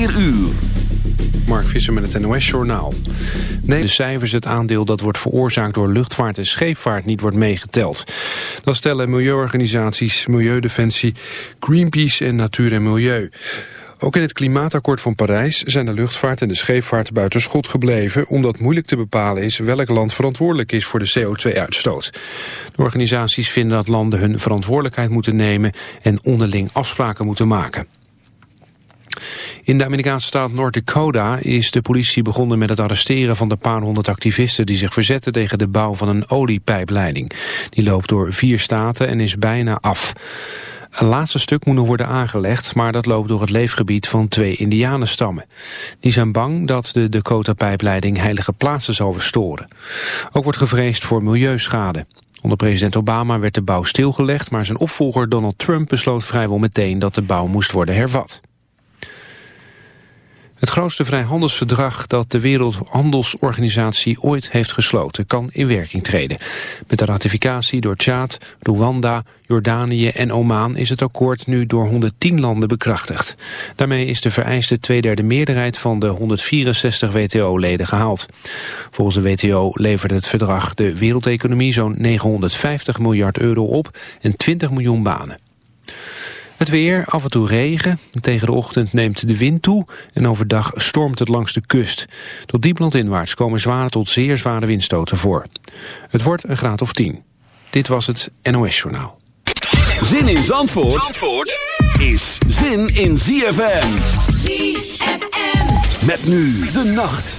4 uur. Mark Visser met het NOS-journaal. Nee, de cijfers het aandeel dat wordt veroorzaakt door luchtvaart en scheepvaart niet wordt meegeteld. Dat stellen milieuorganisaties, Milieudefensie, Greenpeace en Natuur en Milieu. Ook in het klimaatakkoord van Parijs zijn de luchtvaart en de scheepvaart buiten schot gebleven... omdat moeilijk te bepalen is welk land verantwoordelijk is voor de CO2-uitstoot. De organisaties vinden dat landen hun verantwoordelijkheid moeten nemen... en onderling afspraken moeten maken. In de Amerikaanse staat North Dakota is de politie begonnen met het arresteren van de paar honderd activisten die zich verzetten tegen de bouw van een oliepijpleiding. Die loopt door vier staten en is bijna af. Een laatste stuk moet nog worden aangelegd, maar dat loopt door het leefgebied van twee indianenstammen. Die zijn bang dat de Dakota-pijpleiding heilige plaatsen zal verstoren. Ook wordt gevreesd voor milieuschade. Onder president Obama werd de bouw stilgelegd, maar zijn opvolger Donald Trump besloot vrijwel meteen dat de bouw moest worden hervat. Het grootste vrijhandelsverdrag dat de Wereldhandelsorganisatie ooit heeft gesloten kan in werking treden. Met de ratificatie door Tjaad, Rwanda, Jordanië en Oman is het akkoord nu door 110 landen bekrachtigd. Daarmee is de vereiste tweederde meerderheid van de 164 WTO-leden gehaald. Volgens de WTO levert het verdrag de wereldeconomie zo'n 950 miljard euro op en 20 miljoen banen. Het weer, af en toe regen. Tegen de ochtend neemt de wind toe en overdag stormt het langs de kust. Tot diepland inwaarts komen zware tot zeer zware windstoten voor. Het wordt een graad of 10. Dit was het NOS Journaal. Zin in Zandvoort, Zandvoort is zin in ZFM. ZFM. Met nu de nacht.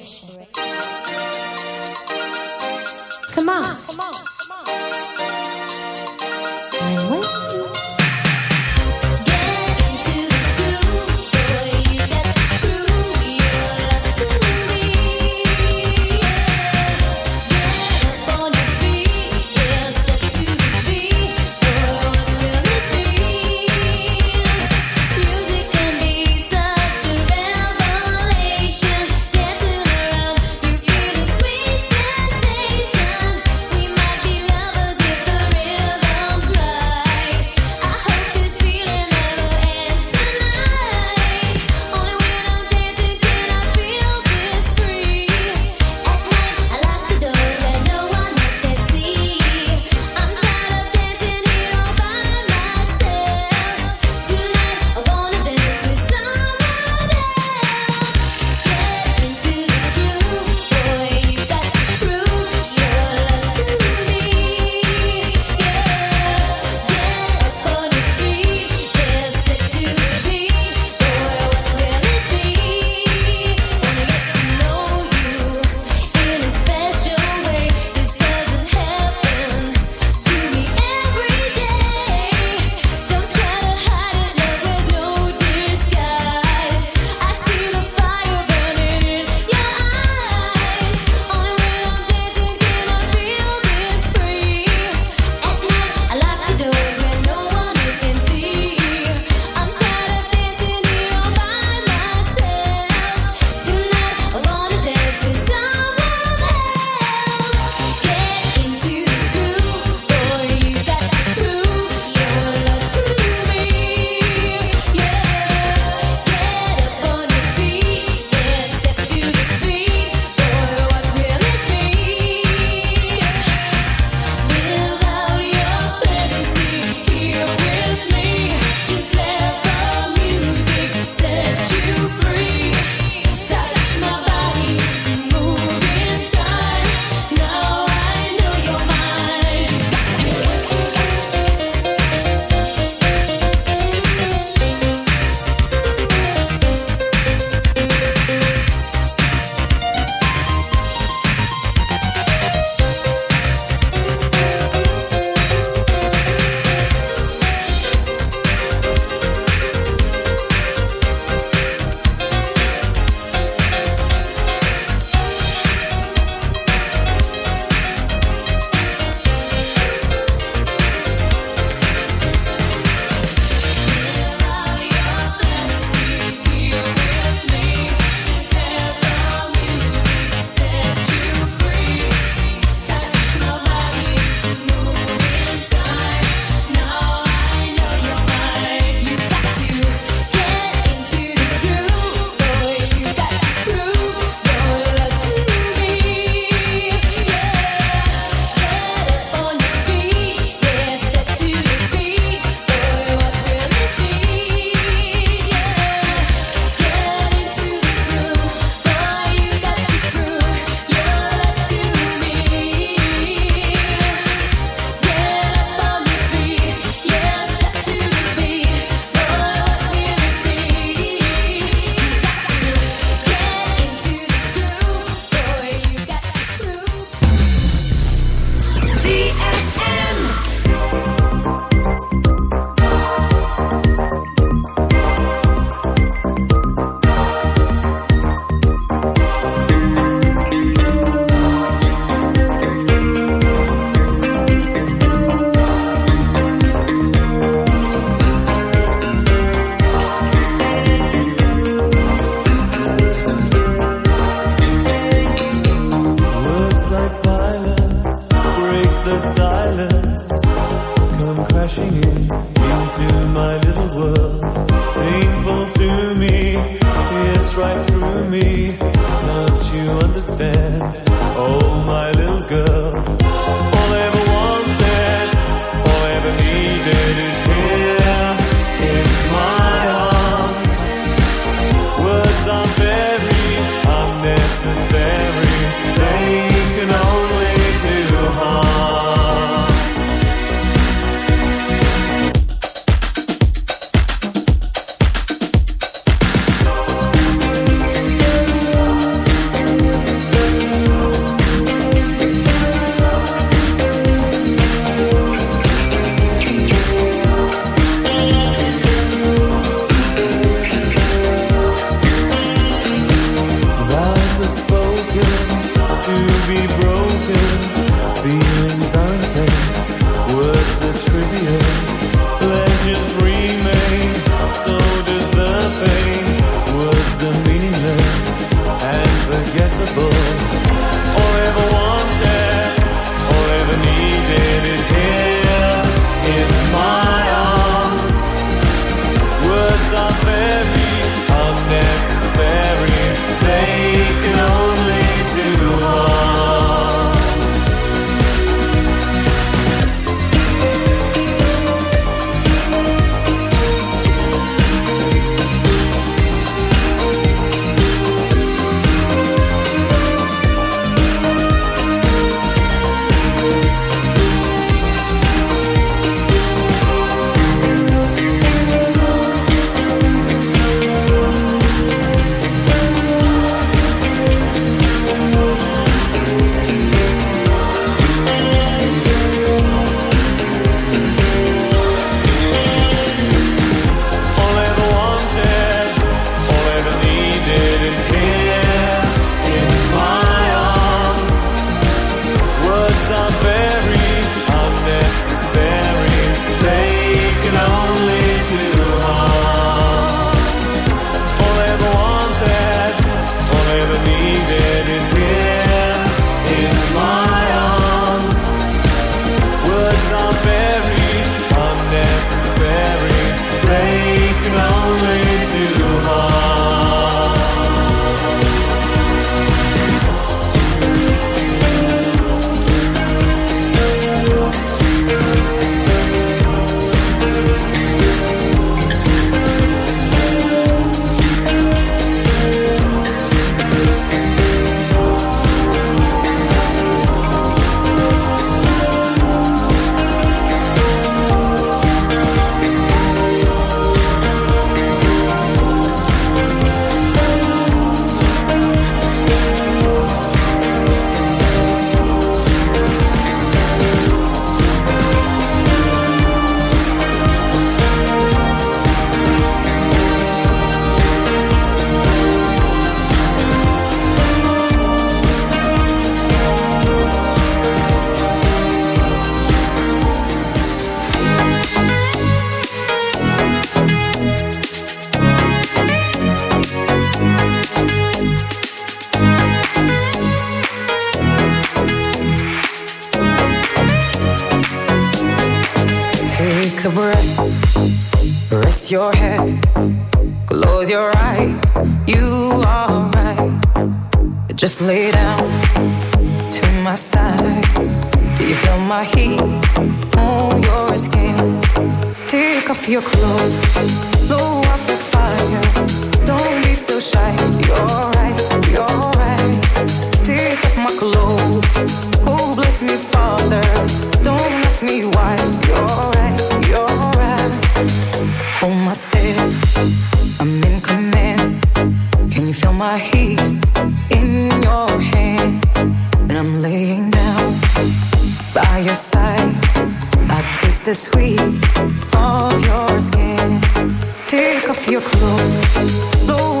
Your